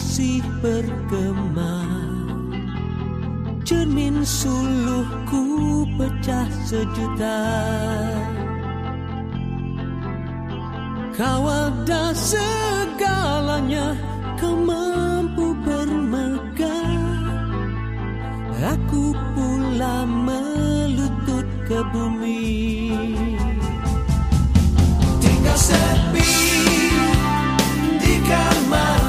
masih bergema. Cermin suluhku pecah sejuta. Kau ada segalanya Kau mampu bermegah Aku pula melutut ke bumi. Tinggal sepi di kamar.